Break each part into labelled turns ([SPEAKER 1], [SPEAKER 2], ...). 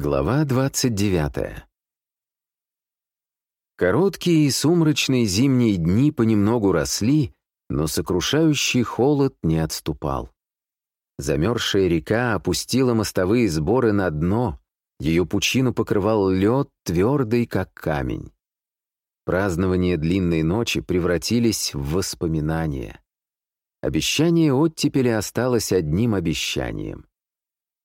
[SPEAKER 1] Глава 29 Короткие и сумрачные зимние дни понемногу росли, но сокрушающий холод не отступал. Замерзшая река опустила мостовые сборы на дно, ее пучину покрывал лед, твердый, как камень. Празднования длинной ночи превратились в воспоминания. Обещание оттепели осталось одним обещанием.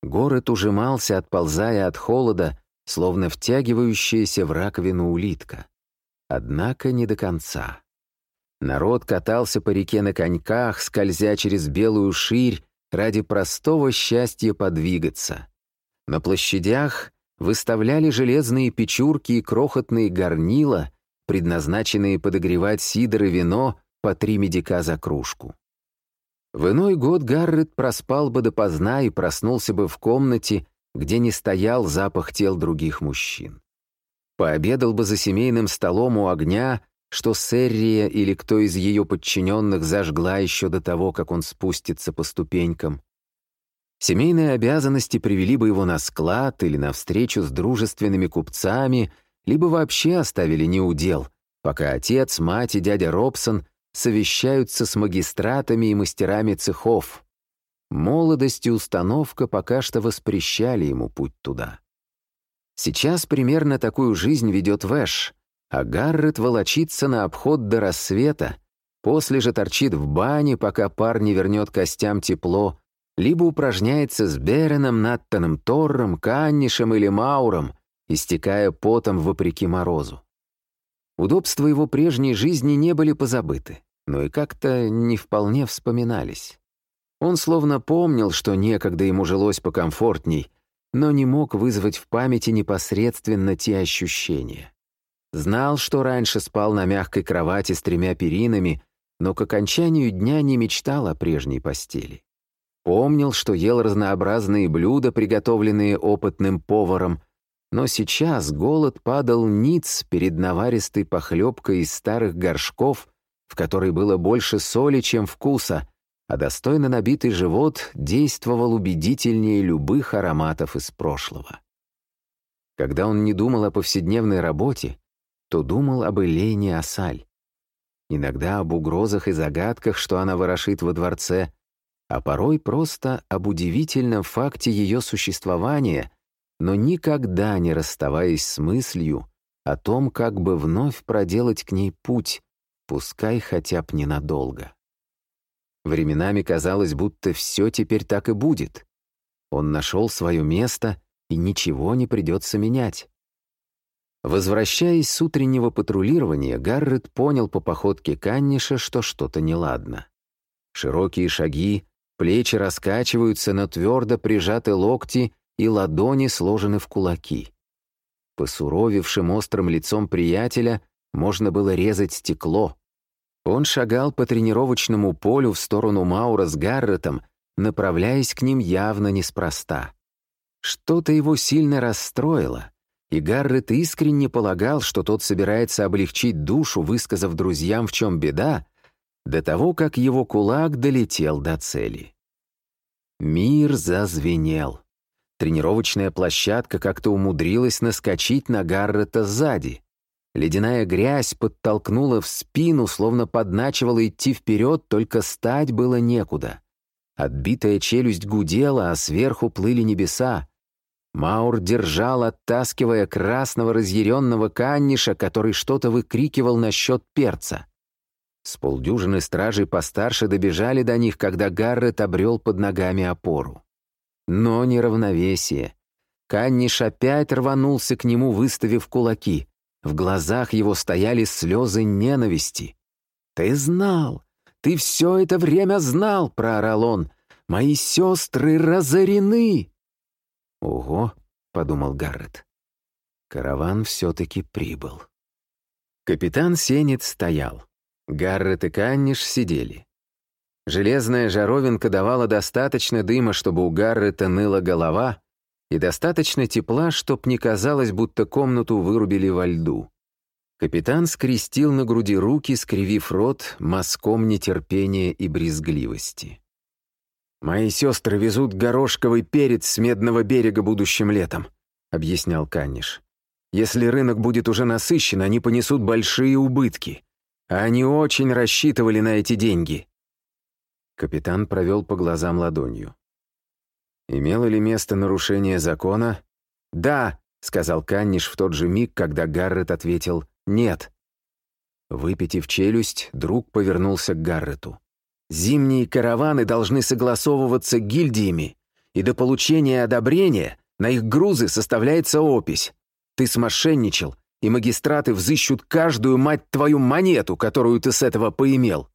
[SPEAKER 1] Город ужимался, отползая от холода, словно втягивающаяся в раковину улитка. Однако не до конца. Народ катался по реке на коньках, скользя через белую ширь ради простого счастья подвигаться. На площадях выставляли железные печурки и крохотные горнила, предназначенные подогревать сидр и вино по три медика за кружку. В иной год Гаррет проспал бы допоздна и проснулся бы в комнате, где не стоял запах тел других мужчин. Пообедал бы за семейным столом у огня, что Серрия или кто из ее подчиненных зажгла еще до того, как он спустится по ступенькам. Семейные обязанности привели бы его на склад или на встречу с дружественными купцами, либо вообще оставили неудел, пока отец, мать и дядя Робсон совещаются с магистратами и мастерами цехов. Молодость и установка пока что воспрещали ему путь туда. Сейчас примерно такую жизнь ведет Вэш, а Гаррет волочится на обход до рассвета, после же торчит в бане, пока пар не вернет костям тепло, либо упражняется с Береном, Наттоном Торром, Каннишем или Мауром, истекая потом вопреки морозу. Удобства его прежней жизни не были позабыты, но и как-то не вполне вспоминались. Он словно помнил, что некогда ему жилось покомфортней, но не мог вызвать в памяти непосредственно те ощущения. Знал, что раньше спал на мягкой кровати с тремя перинами, но к окончанию дня не мечтал о прежней постели. Помнил, что ел разнообразные блюда, приготовленные опытным поваром, но сейчас голод падал ниц перед наваристой похлебкой из старых горшков, в которой было больше соли, чем вкуса, а достойно набитый живот действовал убедительнее любых ароматов из прошлого. Когда он не думал о повседневной работе, то думал об Элене Асаль. Иногда об угрозах и загадках, что она ворошит во дворце, а порой просто об удивительном факте ее существования — но никогда не расставаясь с мыслью о том, как бы вновь проделать к ней путь, пускай хотя б ненадолго. Временами казалось, будто все теперь так и будет. Он нашел свое место, и ничего не придется менять. Возвращаясь с утреннего патрулирования, Гаррет понял по походке Канниша, что что-то неладно. Широкие шаги, плечи раскачиваются, но твердо прижаты локти и ладони сложены в кулаки. Посуровевшим острым лицом приятеля можно было резать стекло. Он шагал по тренировочному полю в сторону Маура с Гарретом, направляясь к ним явно неспроста. Что-то его сильно расстроило, и Гаррет искренне полагал, что тот собирается облегчить душу, высказав друзьям, в чем беда, до того, как его кулак долетел до цели. Мир зазвенел. Тренировочная площадка как-то умудрилась наскочить на Гаррета сзади. Ледяная грязь подтолкнула в спину, словно подначивала идти вперед, только стать было некуда. Отбитая челюсть гудела, а сверху плыли небеса. Маур держал, оттаскивая красного разъяренного канниша, который что-то выкрикивал насчет перца. С полдюжины стражей постарше добежали до них, когда Гаррет обрел под ногами опору. Но не равновесие. Канниш опять рванулся к нему, выставив кулаки. В глазах его стояли слезы ненависти. «Ты знал! Ты все это время знал!» — проорал он. «Мои сестры разорены!» «Ого!» — подумал Гаррет. Караван все-таки прибыл. Капитан Сенец стоял. Гаррет и Канниш сидели. Железная жаровинка давала достаточно дыма, чтобы у Гаррета ныла голова, и достаточно тепла, чтоб не казалось, будто комнату вырубили во льду. Капитан скрестил на груди руки, скривив рот мазком нетерпения и брезгливости. «Мои сестры везут горошковый перец с Медного берега будущим летом. объяснял Канниш. «Если рынок будет уже насыщен, они понесут большие убытки. А они очень рассчитывали на эти деньги». Капитан провел по глазам ладонью. «Имело ли место нарушение закона?» «Да», — сказал Канниш в тот же миг, когда Гаррет ответил «нет». Выпитив челюсть, друг повернулся к Гаррету. «Зимние караваны должны согласовываться гильдиями, и до получения одобрения на их грузы составляется опись. Ты смошенничал, и магистраты взыщут каждую, мать твою, монету, которую ты с этого поимел».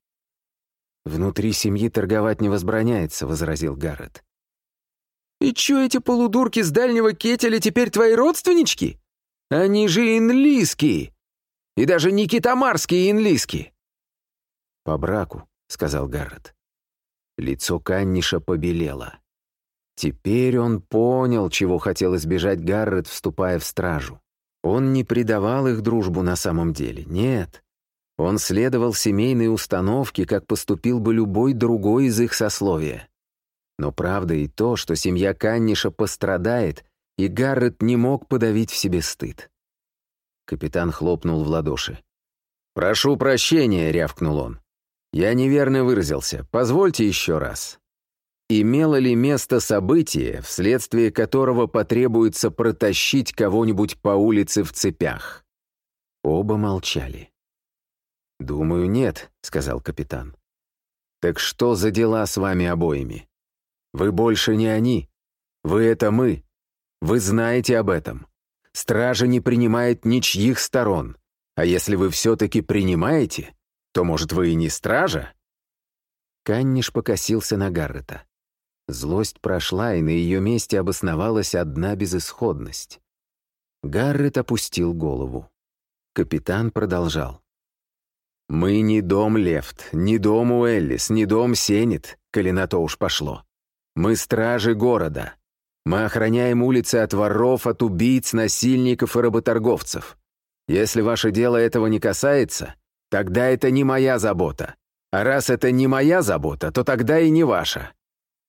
[SPEAKER 1] «Внутри семьи торговать не возбраняется», — возразил Гаррет. «И чё эти полудурки с дальнего кетеля теперь твои родственнички? Они же инлийские!» И даже не китамарские инлиски!» «По браку», — сказал Гаррет. Лицо Канниша побелело. Теперь он понял, чего хотел избежать Гаррет, вступая в стражу. Он не предавал их дружбу на самом деле, нет. Он следовал семейной установке, как поступил бы любой другой из их сословия. Но правда и то, что семья Канниша пострадает, и Гаррет не мог подавить в себе стыд. Капитан хлопнул в ладоши. «Прошу прощения», — рявкнул он. «Я неверно выразился. Позвольте еще раз. Имело ли место событие, вследствие которого потребуется протащить кого-нибудь по улице в цепях?» Оба молчали. «Думаю, нет», — сказал капитан. «Так что за дела с вами обоими? Вы больше не они. Вы — это мы. Вы знаете об этом. Стража не принимает ничьих сторон. А если вы все-таки принимаете, то, может, вы и не стража?» Канниш покосился на Гаррета. Злость прошла, и на ее месте обосновалась одна безысходность. Гаррет опустил голову. Капитан продолжал. «Мы не дом Лефт, не дом Уэллис, не дом Сенет, коли на то уж пошло. Мы стражи города. Мы охраняем улицы от воров, от убийц, насильников и работорговцев. Если ваше дело этого не касается, тогда это не моя забота. А раз это не моя забота, то тогда и не ваша.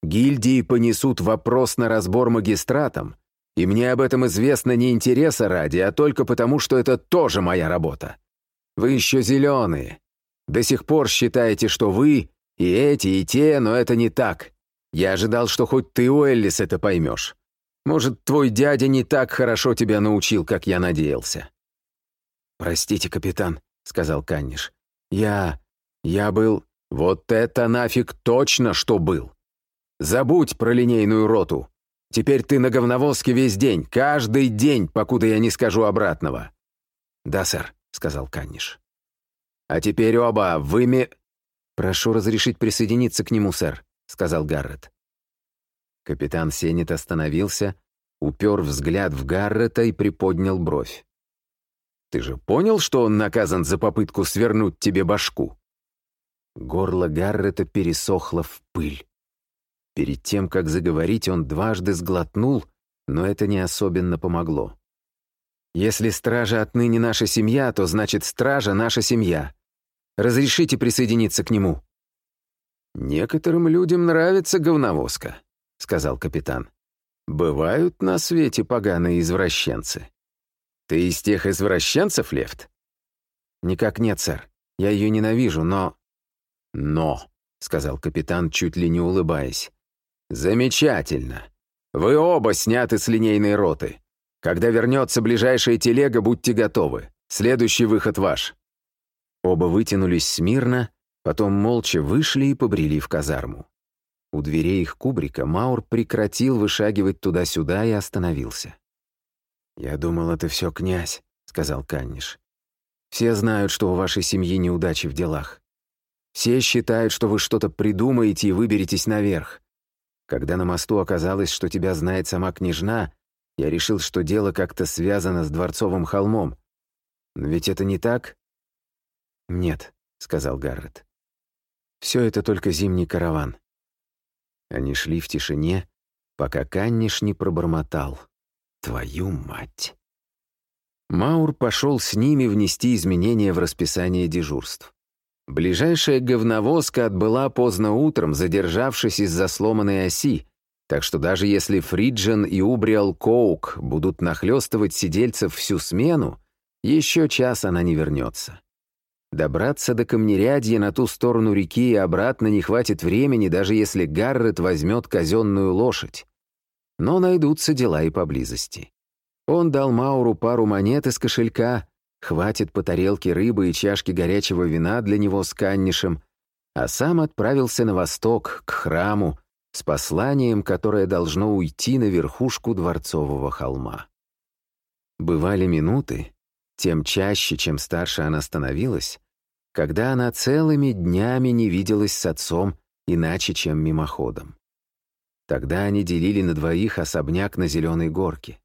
[SPEAKER 1] Гильдии понесут вопрос на разбор магистратам, и мне об этом известно не интереса ради, а только потому, что это тоже моя работа. Вы еще зеленые. До сих пор считаете, что вы и эти, и те, но это не так. Я ожидал, что хоть ты, Уэллис, это поймешь. Может, твой дядя не так хорошо тебя научил, как я надеялся». «Простите, капитан», — сказал Канниш. «Я... я был...» «Вот это нафиг точно, что был! Забудь про линейную роту. Теперь ты на говновозке весь день, каждый день, покуда я не скажу обратного». «Да, сэр», — сказал Канниш. «А теперь оба, вы ми...» «Прошу разрешить присоединиться к нему, сэр», — сказал Гаррет. Капитан Сенет остановился, упер взгляд в Гаррета и приподнял бровь. «Ты же понял, что он наказан за попытку свернуть тебе башку?» Горло Гаррета пересохло в пыль. Перед тем, как заговорить, он дважды сглотнул, но это не особенно помогло. «Если стража отныне наша семья, то значит стража наша семья. Разрешите присоединиться к нему?» «Некоторым людям нравится говновозка», — сказал капитан. «Бывают на свете поганые извращенцы. Ты из тех извращенцев, Лефт?» «Никак нет, сэр. Я ее ненавижу, но...» «Но», — сказал капитан, чуть ли не улыбаясь. «Замечательно. Вы оба сняты с линейной роты. Когда вернется ближайшая телега, будьте готовы. Следующий выход ваш». Оба вытянулись смирно, Потом молча вышли и побрели в казарму. У дверей их кубрика Маур прекратил вышагивать туда-сюда и остановился. «Я думал, это все князь», — сказал Канниш. «Все знают, что у вашей семьи неудачи в делах. Все считают, что вы что-то придумаете и выберетесь наверх. Когда на мосту оказалось, что тебя знает сама княжна, я решил, что дело как-то связано с Дворцовым холмом. Но ведь это не так?» «Нет», — сказал Гаррет. Все это только зимний караван. Они шли в тишине, пока Канниш не пробормотал. «Твою мать!» Маур пошел с ними внести изменения в расписание дежурств. Ближайшая говновозка отбыла поздно утром, задержавшись из-за сломанной оси, Так что даже если Фриджен и Убриал Коук будут нахлёстывать сидельцев всю смену, еще час она не вернется. Добраться до Камнерядья на ту сторону реки и обратно не хватит времени, даже если Гаррет возьмет казенную лошадь. Но найдутся дела и поблизости. Он дал Мауру пару монет из кошелька, хватит по тарелке рыбы и чашки горячего вина для него с каннишем, а сам отправился на восток, к храму, с посланием, которое должно уйти на верхушку дворцового холма. Бывали минуты, тем чаще, чем старше она становилась, когда она целыми днями не виделась с отцом иначе, чем мимоходом. Тогда они делили на двоих особняк на Зеленой горке.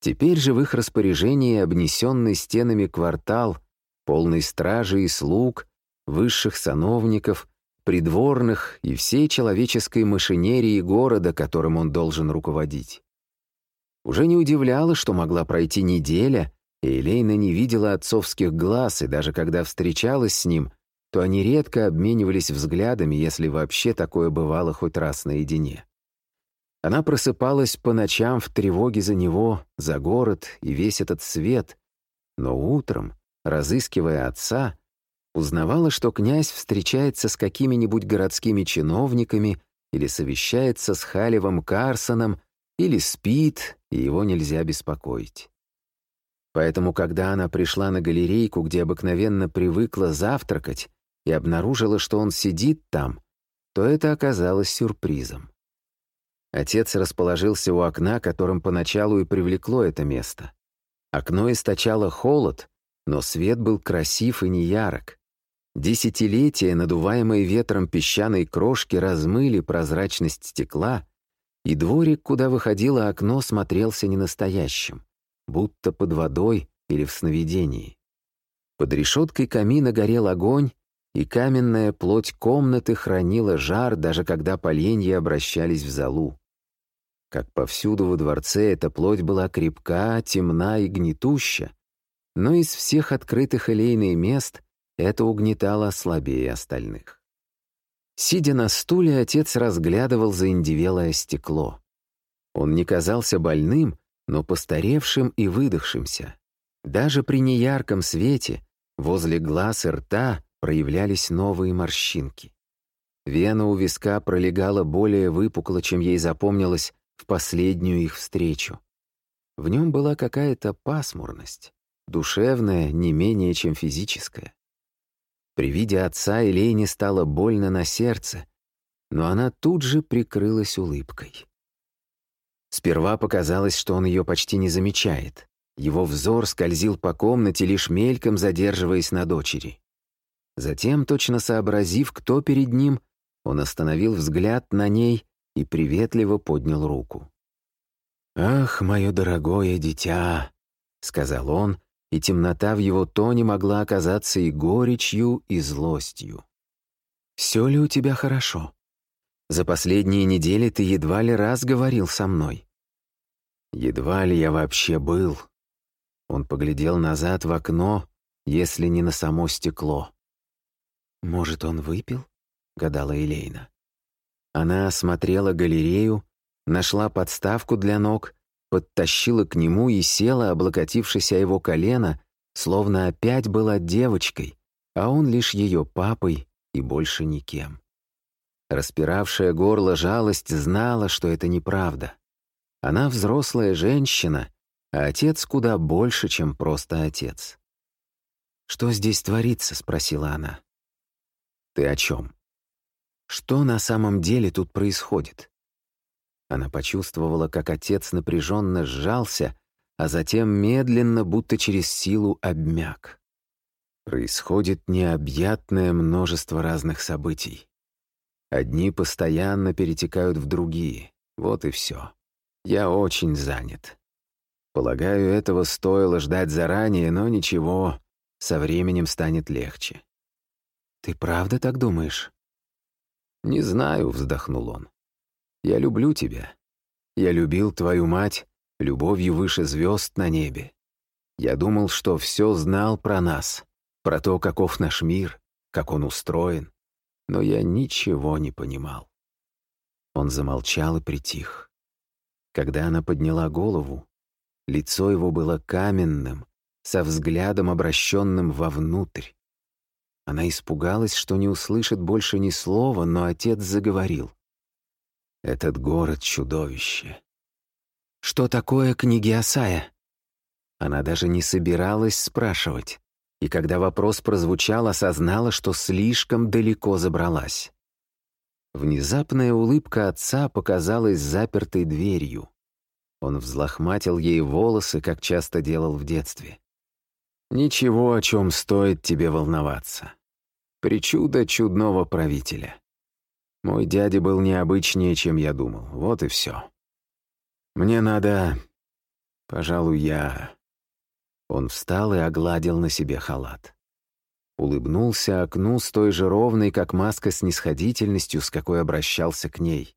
[SPEAKER 1] Теперь же в их распоряжении обнесенный стенами квартал, полный стражи и слуг, высших сановников, придворных и всей человеческой машинерии города, которым он должен руководить. Уже не удивляло, что могла пройти неделя, и Элейна не видела отцовских глаз, и даже когда встречалась с ним, то они редко обменивались взглядами, если вообще такое бывало хоть раз наедине. Она просыпалась по ночам в тревоге за него, за город и весь этот свет, но утром, разыскивая отца, Узнавала, что князь встречается с какими-нибудь городскими чиновниками или совещается с Халевом Карсоном, или спит, и его нельзя беспокоить. Поэтому, когда она пришла на галерейку, где обыкновенно привыкла завтракать, и обнаружила, что он сидит там, то это оказалось сюрпризом. Отец расположился у окна, которым поначалу и привлекло это место. Окно источало холод, но свет был красив и неярок. Десятилетия, надуваемые ветром песчаной крошки, размыли прозрачность стекла, и дворик, куда выходило окно, смотрелся ненастоящим, будто под водой или в сновидении. Под решеткой камина горел огонь, и каменная плоть комнаты хранила жар, даже когда поленья обращались в золу. Как повсюду во дворце эта плоть была крепка, темна и гнетуща, но из всех открытых элейных мест это угнетало слабее остальных. Сидя на стуле, отец разглядывал заиндевелое стекло. Он не казался больным, но постаревшим и выдохшимся. Даже при неярком свете возле глаз и рта проявлялись новые морщинки. Вена у виска пролегала более выпукло, чем ей запомнилось в последнюю их встречу. В нем была какая-то пасмурность, душевная не менее, чем физическая. При виде отца Элейне стало больно на сердце, но она тут же прикрылась улыбкой. Сперва показалось, что он ее почти не замечает. Его взор скользил по комнате, лишь мельком задерживаясь на дочери. Затем, точно сообразив, кто перед ним, он остановил взгляд на ней и приветливо поднял руку. «Ах, мое дорогое дитя!» — сказал он, и темнота в его тоне могла оказаться и горечью, и злостью. «Все ли у тебя хорошо? За последние недели ты едва ли раз говорил со мной». «Едва ли я вообще был». Он поглядел назад в окно, если не на само стекло. «Может, он выпил?» — гадала Элейна. Она осмотрела галерею, нашла подставку для ног подтащила к нему и села, облокотившись о его колено, словно опять была девочкой, а он лишь ее папой и больше никем. Распиравшая горло жалость знала, что это неправда. Она взрослая женщина, а отец куда больше, чем просто отец. «Что здесь творится?» — спросила она. «Ты о чем? Что на самом деле тут происходит?» Она почувствовала, как отец напряженно сжался, а затем медленно, будто через силу, обмяк. Происходит необъятное множество разных событий. Одни постоянно перетекают в другие. Вот и все. Я очень занят. Полагаю, этого стоило ждать заранее, но ничего, со временем станет легче. «Ты правда так думаешь?» «Не знаю», — вздохнул он. Я люблю тебя. Я любил твою мать любовью выше звезд на небе. Я думал, что все знал про нас, про то, каков наш мир, как он устроен, но я ничего не понимал. Он замолчал и притих. Когда она подняла голову, лицо его было каменным, со взглядом, обращенным вовнутрь. Она испугалась, что не услышит больше ни слова, но отец заговорил. «Этот город — чудовище». «Что такое книги Асая?» Она даже не собиралась спрашивать, и когда вопрос прозвучал, осознала, что слишком далеко забралась. Внезапная улыбка отца показалась запертой дверью. Он взлохматил ей волосы, как часто делал в детстве. «Ничего, о чем стоит тебе волноваться. Причуда чудного правителя. Мой дядя был необычнее, чем я думал. Вот и все. Мне надо... Пожалуй, я...» Он встал и огладил на себе халат улыбнулся окну с той же ровной, как маска, снисходительностью, с какой обращался к ней.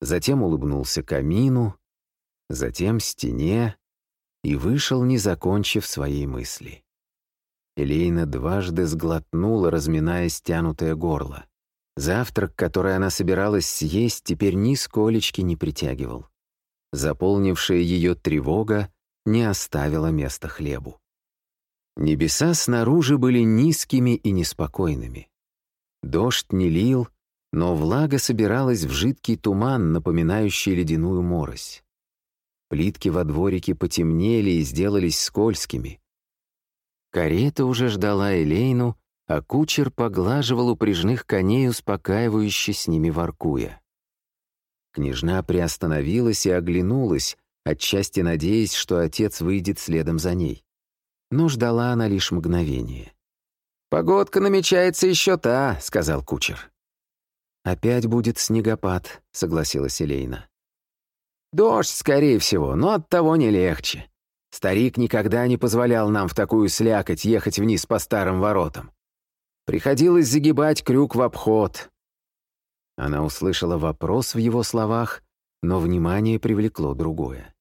[SPEAKER 1] Затем улыбнулся камину, затем стене и вышел, не закончив своей мысли. Элейна дважды сглотнула, разминая стянутое горло. Завтрак, который она собиралась съесть, теперь нисколечки не притягивал. Заполнившая ее тревога не оставила места хлебу. Небеса снаружи были низкими и неспокойными. Дождь не лил, но влага собиралась в жидкий туман, напоминающий ледяную морось. Плитки во дворике потемнели и сделались скользкими. Карета уже ждала Элейну, а кучер поглаживал упряжных коней, успокаивающе с ними воркуя. Княжна приостановилась и оглянулась, отчасти надеясь, что отец выйдет следом за ней но ждала она лишь мгновение. «Погодка намечается еще та», — сказал кучер. «Опять будет снегопад», — согласилась Элейна. «Дождь, скорее всего, но от того не легче. Старик никогда не позволял нам в такую слякоть ехать вниз по старым воротам. Приходилось загибать крюк в обход». Она услышала вопрос в его словах, но внимание привлекло другое.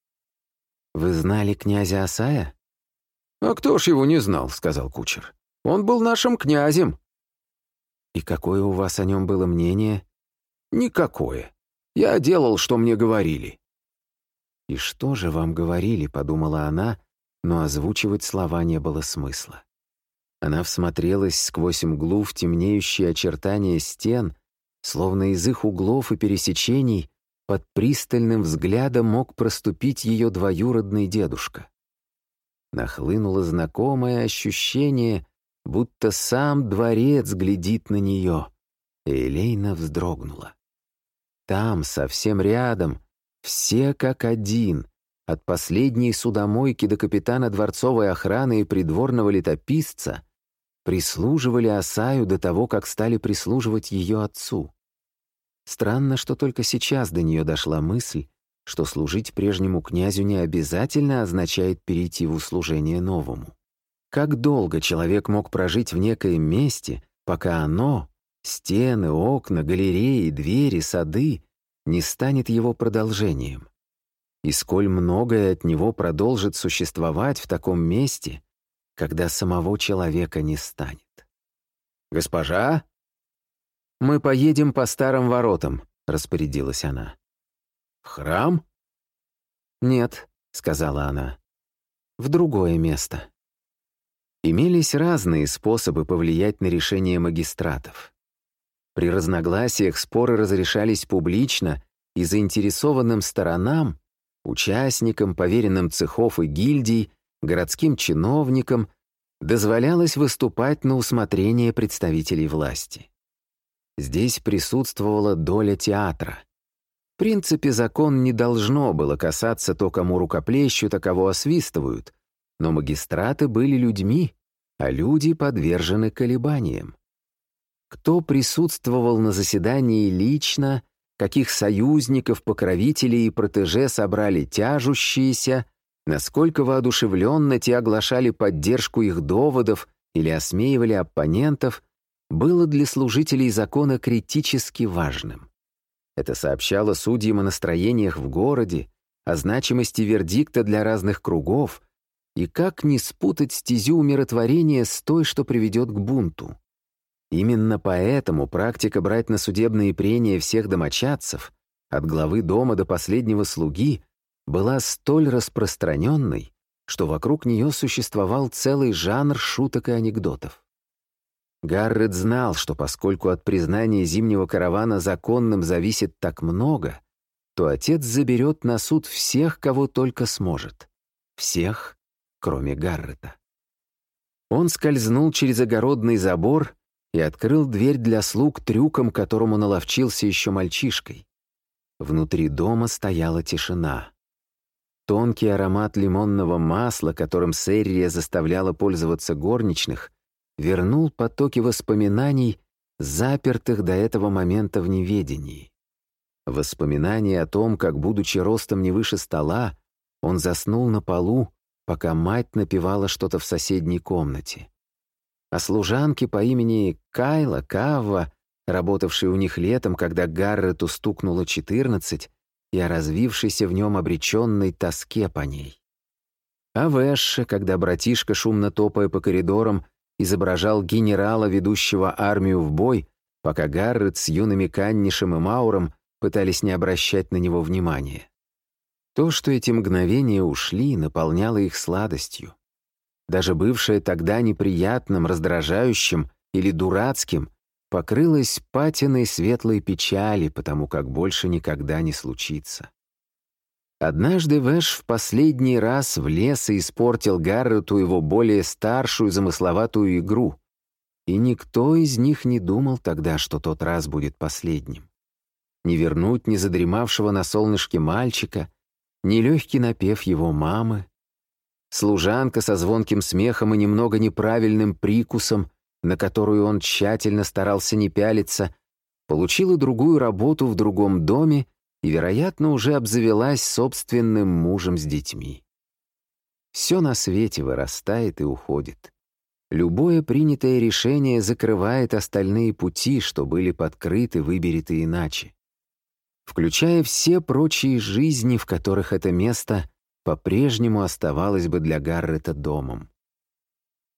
[SPEAKER 1] «Вы знали князя Асая?» «А кто ж его не знал?» — сказал кучер. «Он был нашим князем». «И какое у вас о нем было мнение?» «Никакое. Я делал, что мне говорили». «И что же вам говорили?» — подумала она, но озвучивать слова не было смысла. Она всмотрелась сквозь мглу в темнеющие очертания стен, словно из их углов и пересечений под пристальным взглядом мог проступить ее двоюродный дедушка нахлынуло знакомое ощущение, будто сам дворец глядит на нее. И Элейна вздрогнула. Там, совсем рядом, все как один, от последней судомойки до капитана дворцовой охраны и придворного летописца, прислуживали Асаю до того, как стали прислуживать ее отцу. Странно, что только сейчас до нее дошла мысль, что служить прежнему князю не обязательно означает перейти в услужение новому. Как долго человек мог прожить в некоем месте, пока оно, стены, окна, галереи, двери, сады, не станет его продолжением? И сколь многое от него продолжит существовать в таком месте, когда самого человека не станет? «Госпожа?» «Мы поедем по старым воротам», — распорядилась она. «В храм?» «Нет», — сказала она, — «в другое место». Имелись разные способы повлиять на решение магистратов. При разногласиях споры разрешались публично и заинтересованным сторонам, участникам, поверенным цехов и гильдий, городским чиновникам дозволялось выступать на усмотрение представителей власти. Здесь присутствовала доля театра — в принципе, закон не должно было касаться то, кому рукоплещут, а кого освистывают, но магистраты были людьми, а люди подвержены колебаниям. Кто присутствовал на заседании лично, каких союзников, покровителей и протеже собрали тяжущиеся, насколько воодушевленно те оглашали поддержку их доводов или осмеивали оппонентов, было для служителей закона критически важным. Это сообщало судьям о настроениях в городе, о значимости вердикта для разных кругов и как не спутать стезю умиротворения с той, что приведет к бунту. Именно поэтому практика брать на судебные прения всех домочадцев от главы дома до последнего слуги, была столь распространенной, что вокруг нее существовал целый жанр шуток и анекдотов. Гаррет знал, что поскольку от признания зимнего каравана законным зависит так много, то отец заберет на суд всех, кого только сможет. Всех, кроме Гаррета. Он скользнул через огородный забор и открыл дверь для слуг трюком, которому наловчился еще мальчишкой. Внутри дома стояла тишина. Тонкий аромат лимонного масла, которым Серрия заставляла пользоваться горничных, вернул потоки воспоминаний, запертых до этого момента в неведении. Воспоминания о том, как, будучи ростом не выше стола, он заснул на полу, пока мать напевала что-то в соседней комнате. А служанке по имени Кайла Кавва, работавшей у них летом, когда Гаррету стукнуло четырнадцать, и о развившейся в нем обреченной тоске по ней. А Вэше, когда братишка, шумно топая по коридорам, изображал генерала, ведущего армию в бой, пока Гаррет с юными Каннишем и Мауром пытались не обращать на него внимания. То, что эти мгновения ушли, наполняло их сладостью. Даже бывшее тогда неприятным, раздражающим или дурацким покрылось патиной светлой печали, потому как больше никогда не случится. Однажды Вэш в последний раз влез и испортил Гаррету его более старшую замысловатую игру, и никто из них не думал тогда, что тот раз будет последним. Не вернуть ни задремавшего на солнышке мальчика, ни легкий напев его мамы. Служанка со звонким смехом и немного неправильным прикусом, на которую он тщательно старался не пялиться, получила другую работу в другом доме и, вероятно, уже обзавелась собственным мужем с детьми. Все на свете вырастает и уходит. Любое принятое решение закрывает остальные пути, что были подкрыты, выбереты иначе. Включая все прочие жизни, в которых это место по-прежнему оставалось бы для Гаррета домом.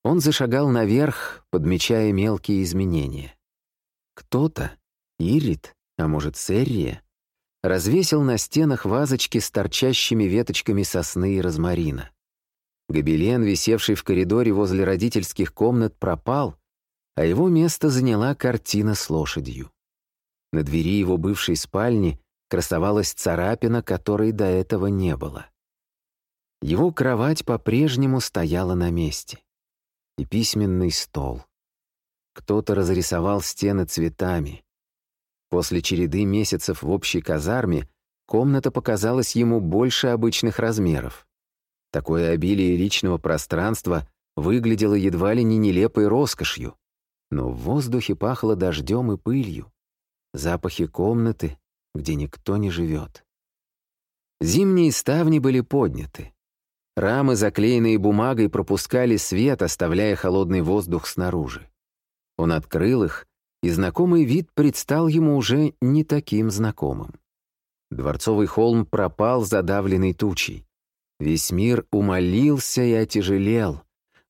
[SPEAKER 1] Он зашагал наверх, подмечая мелкие изменения. Кто-то, Ирит, а может, Серрия, развесил на стенах вазочки с торчащими веточками сосны и розмарина. Гобелен, висевший в коридоре возле родительских комнат, пропал, а его место заняла картина с лошадью. На двери его бывшей спальни красовалась царапина, которой до этого не было. Его кровать по-прежнему стояла на месте. И письменный стол. Кто-то разрисовал стены цветами. После череды месяцев в общей казарме комната показалась ему больше обычных размеров. Такое обилие личного пространства выглядело едва ли не нелепой роскошью, но в воздухе пахло дождем и пылью. Запахи комнаты, где никто не живет. Зимние ставни были подняты. Рамы, заклеенные бумагой, пропускали свет, оставляя холодный воздух снаружи. Он открыл их и знакомый вид предстал ему уже не таким знакомым. Дворцовый холм пропал, задавленный тучей. Весь мир умолился и отяжелел.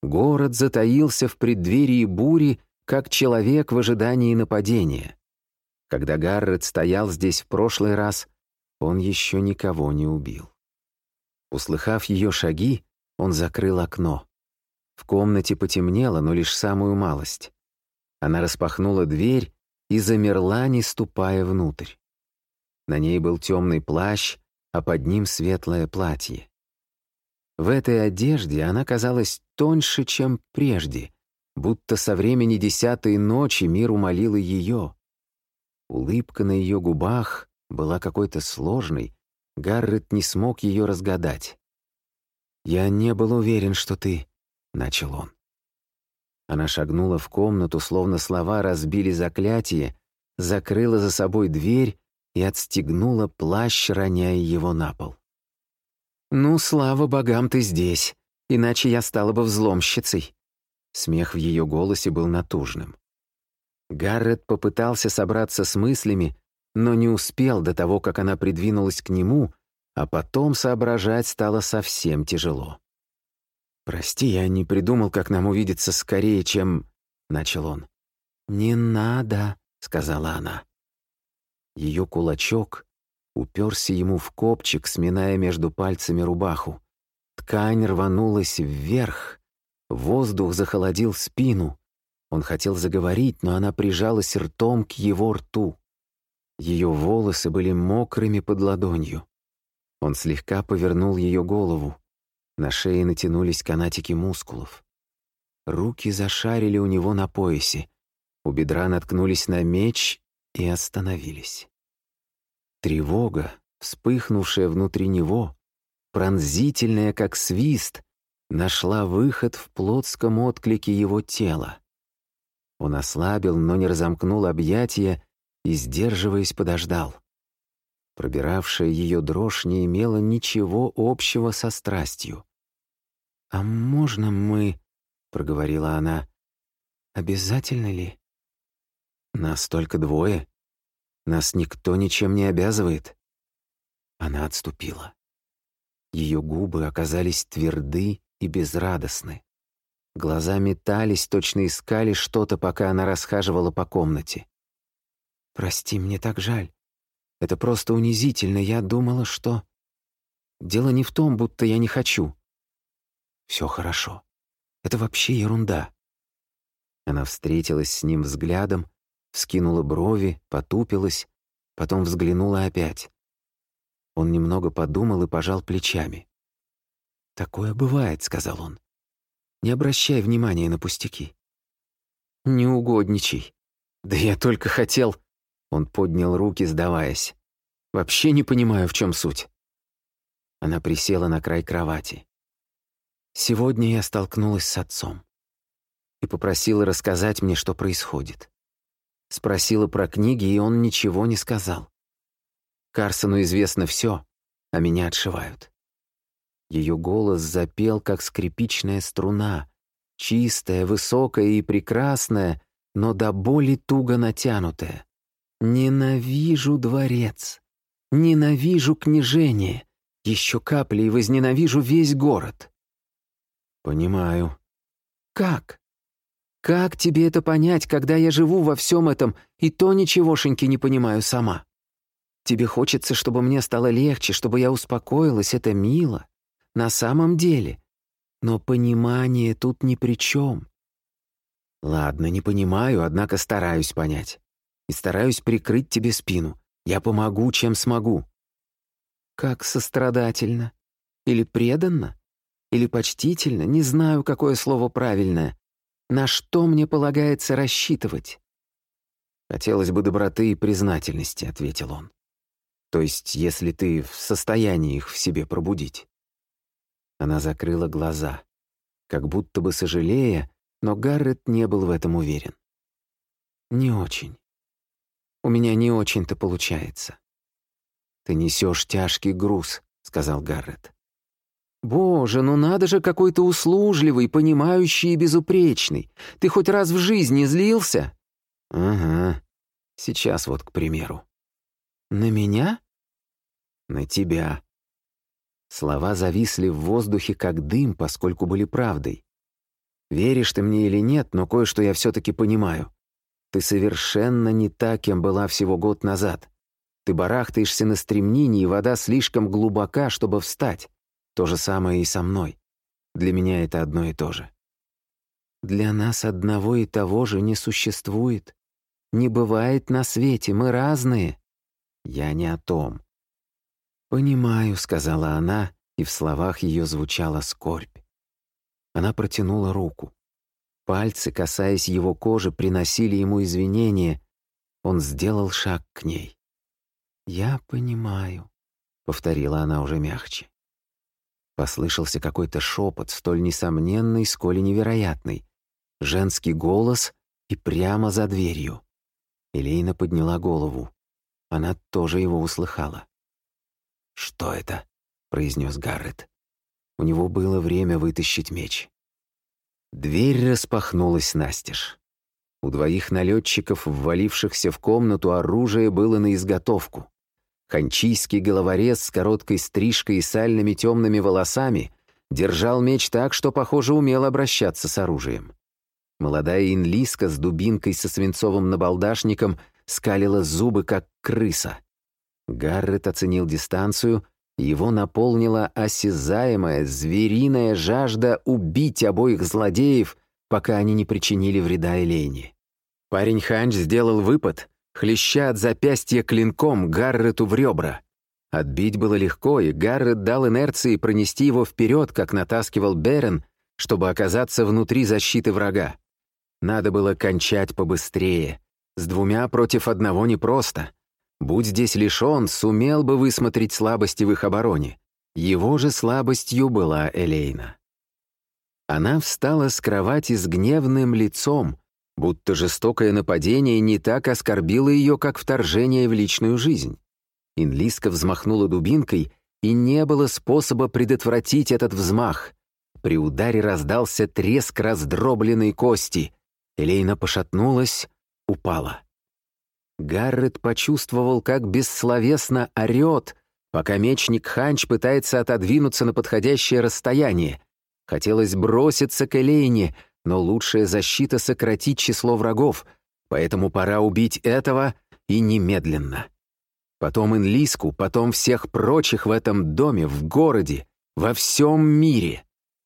[SPEAKER 1] Город затаился в преддверии бури, как человек в ожидании нападения. Когда Гаррет стоял здесь в прошлый раз, он еще никого не убил. Услыхав ее шаги, он закрыл окно. В комнате потемнело, но лишь самую малость. Она распахнула дверь и замерла, не ступая внутрь. На ней был темный плащ, а под ним светлое платье. В этой одежде она казалась тоньше, чем прежде, будто со времени десятой ночи мир умолил ее. Улыбка на ее губах была какой-то сложной, Гаррет не смог ее разгадать. «Я не был уверен, что ты...» — начал он. Она шагнула в комнату, словно слова разбили заклятие, закрыла за собой дверь и отстегнула плащ, роняя его на пол. «Ну, слава богам, ты здесь, иначе я стала бы взломщицей». Смех в ее голосе был натужным. Гаррет попытался собраться с мыслями, но не успел до того, как она придвинулась к нему, а потом соображать стало совсем тяжело. «Прости, я не придумал, как нам увидеться скорее, чем...» — начал он. «Не надо», — сказала она. Ее кулачок уперся ему в копчик, сминая между пальцами рубаху. Ткань рванулась вверх, воздух захолодил спину. Он хотел заговорить, но она прижалась ртом к его рту. Ее волосы были мокрыми под ладонью. Он слегка повернул ее голову. На шее натянулись канатики мускулов. Руки зашарили у него на поясе. У бедра наткнулись на меч и остановились. Тревога, вспыхнувшая внутри него, пронзительная, как свист, нашла выход в плотском отклике его тела. Он ослабил, но не разомкнул объятия и, сдерживаясь, подождал. Пробиравшая ее дрожь не имела ничего общего со страстью. «А можно мы...» — проговорила она. «Обязательно ли?» «Нас только двое. Нас никто ничем не обязывает». Она отступила. Ее губы оказались тверды и безрадостны. Глаза метались, точно искали что-то, пока она расхаживала по комнате. «Прости, мне так жаль. Это просто унизительно. Я думала, что...» «Дело не в том, будто я не хочу. Все хорошо. Это вообще ерунда». Она встретилась с ним взглядом, вскинула брови, потупилась, потом взглянула опять. Он немного подумал и пожал плечами. «Такое бывает», — сказал он. «Не обращай внимания на пустяки». «Не угодничай. Да я только хотел...» Он поднял руки, сдаваясь. «Вообще не понимаю, в чем суть». Она присела на край кровати. «Сегодня я столкнулась с отцом и попросила рассказать мне, что происходит. Спросила про книги, и он ничего не сказал. Карсону известно все, а меня отшивают. Ее голос запел, как скрипичная струна, чистая, высокая и прекрасная, но до боли туго натянутая. «Ненавижу дворец, ненавижу княжение, еще капли и возненавижу весь город». «Понимаю». «Как? Как тебе это понять, когда я живу во всем этом и то ничегошеньки не понимаю сама?» Тебе хочется, чтобы мне стало легче, чтобы я успокоилась, это мило. На самом деле. Но понимание тут ни при чем. Ладно, не понимаю, однако стараюсь понять. И стараюсь прикрыть тебе спину. Я помогу, чем смогу. Как сострадательно. Или преданно. Или почтительно, не знаю, какое слово правильное. На что мне полагается рассчитывать? Хотелось бы доброты и признательности, ответил он. То есть, если ты в состоянии их в себе пробудить. Она закрыла глаза, как будто бы сожалея, но Гаррет не был в этом уверен. «Не очень. У меня не очень-то получается». «Ты несешь тяжкий груз», — сказал Гаррет. «Боже, ну надо же какой-то услужливый, понимающий и безупречный. Ты хоть раз в жизни злился?» «Ага. Сейчас вот, к примеру». «На меня?» «На тебя». Слова зависли в воздухе, как дым, поскольку были правдой. «Веришь ты мне или нет, но кое-что я все-таки понимаю. Ты совершенно не та, кем была всего год назад. Ты барахтаешься на стремнине, и вода слишком глубока, чтобы встать. То же самое и со мной. Для меня это одно и то же». «Для нас одного и того же не существует. Не бывает на свете, мы разные». «Я не о том». «Понимаю», — сказала она, и в словах ее звучала скорбь. Она протянула руку. Пальцы, касаясь его кожи, приносили ему извинения. Он сделал шаг к ней. «Я понимаю», — повторила она уже мягче. Послышался какой-то шепот, столь несомненный, сколь и невероятный. Женский голос и прямо за дверью. Элейна подняла голову. Она тоже его услыхала. «Что это?» — произнес Гаррет. У него было время вытащить меч. Дверь распахнулась настежь. У двоих налетчиков, ввалившихся в комнату, оружие было на изготовку. Ханчийский головорез с короткой стрижкой и сальными темными волосами держал меч так, что, похоже, умел обращаться с оружием. Молодая инлиска с дубинкой со свинцовым набалдашником скалила зубы, как крыса. Гаррет оценил дистанцию, его наполнила осязаемая звериная жажда убить обоих злодеев, пока они не причинили вреда Элейне. Парень Ханч сделал выпад, хлеща от запястья клинком Гаррету в ребра. Отбить было легко, и Гаррет дал инерции пронести его вперед, как натаскивал Берен, чтобы оказаться внутри защиты врага. Надо было кончать побыстрее. С двумя против одного непросто. Будь здесь лишь он, сумел бы высмотреть слабости в их обороне. Его же слабостью была Элейна. Она встала с кровати с гневным лицом, будто жестокое нападение не так оскорбило ее, как вторжение в личную жизнь. Инлиска взмахнула дубинкой, и не было способа предотвратить этот взмах. При ударе раздался треск раздробленной кости. Элейна пошатнулась, упала. Гаррет почувствовал, как бессловесно орет, пока мечник Ханч пытается отодвинуться на подходящее расстояние. Хотелось броситься к Элейне, но лучшая защита — сократить число врагов, поэтому пора убить этого и немедленно. Потом Инлиску, потом всех прочих в этом доме, в городе, во всем мире.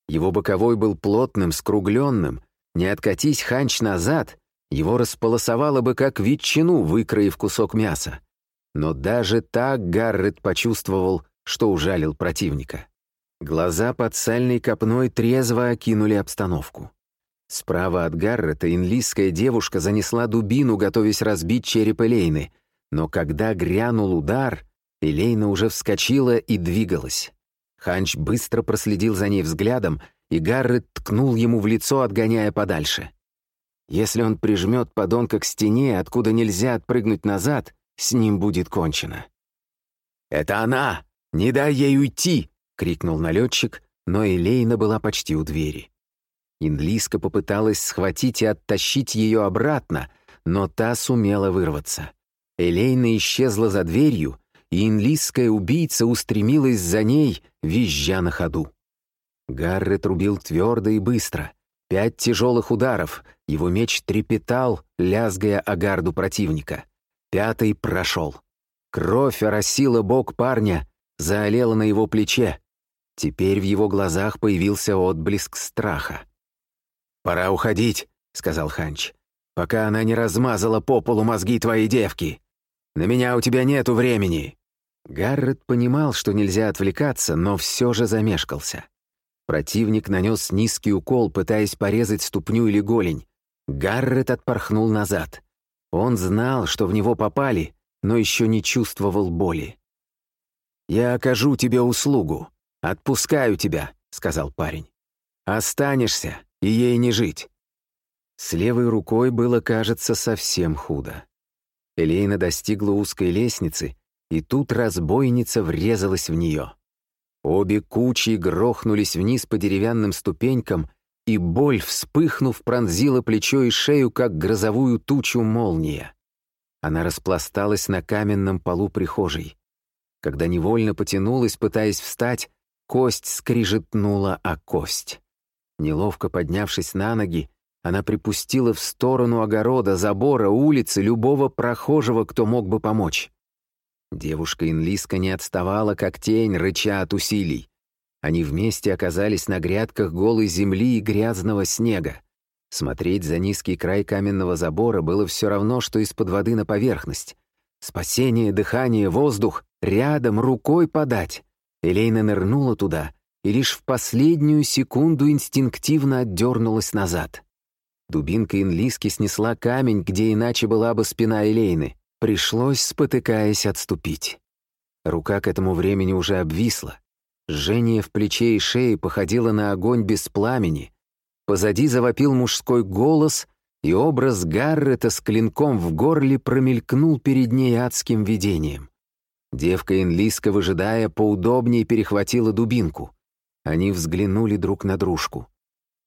[SPEAKER 1] Его боковой был плотным, скругленным. Не откатись Ханч назад, его располосовало бы как ветчину, выкроив кусок мяса. Но даже так Гаррет почувствовал, что ужалил противника. Глаза под сальной копной трезво окинули обстановку. Справа от Гаррета инлийская девушка занесла дубину, готовясь разбить череп Элейны, но когда грянул удар, Элейна уже вскочила и двигалась. Ханч быстро проследил за ней взглядом, и Гаррет ткнул ему в лицо, отгоняя подальше. Если он прижмет подонка к стене, откуда нельзя отпрыгнуть назад, с ним будет кончено. «Это она! Не дай ей уйти!» — крикнул налетчик, но Элейна была почти у двери. Инлиска попыталась схватить и оттащить ее обратно, но та сумела вырваться. Элейна исчезла за дверью, и инлисская убийца устремилась за ней, визжа на ходу. Гаррет рубил твердо и быстро. Пять тяжелых ударов, его меч трепетал, лязгая о гарду противника. Пятый прошел. Кровь оросила бок парня, заолела на его плече. Теперь в его глазах появился отблеск страха. «Пора уходить», — сказал Ханч, «пока она не размазала по полу мозги твоей девки. На меня у тебя нету времени». Гаррет понимал, что нельзя отвлекаться, но все же замешкался. Противник нанес низкий укол, пытаясь порезать ступню или голень. Гаррет отпорхнул назад. Он знал, что в него попали, но еще не чувствовал боли. «Я окажу тебе услугу. Отпускаю тебя», — сказал парень. «Останешься, и ей не жить». С левой рукой было, кажется, совсем худо. Элейна достигла узкой лестницы, и тут разбойница врезалась в нее. Обе кучи грохнулись вниз по деревянным ступенькам, и боль, вспыхнув, пронзила плечо и шею, как грозовую тучу молния. Она распласталась на каменном полу прихожей. Когда невольно потянулась, пытаясь встать, кость скрижетнула о кость. Неловко поднявшись на ноги, она припустила в сторону огорода, забора, улицы, любого прохожего, кто мог бы помочь. Девушка-инлиска не отставала, как тень, рыча от усилий. Они вместе оказались на грядках голой земли и грязного снега. Смотреть за низкий край каменного забора было все равно, что из-под воды на поверхность. Спасение, дыхание, воздух — рядом, рукой подать. Элейна нырнула туда и лишь в последнюю секунду инстинктивно отдернулась назад. Дубинка инлиски снесла камень, где иначе была бы спина Элейны. Пришлось, спотыкаясь, отступить. Рука к этому времени уже обвисла. Жжение в плече и шее походило на огонь без пламени. Позади завопил мужской голос, и образ Гаррета с клинком в горле промелькнул перед ней адским видением. Девка Энлиска, выжидая, поудобнее перехватила дубинку. Они взглянули друг на дружку.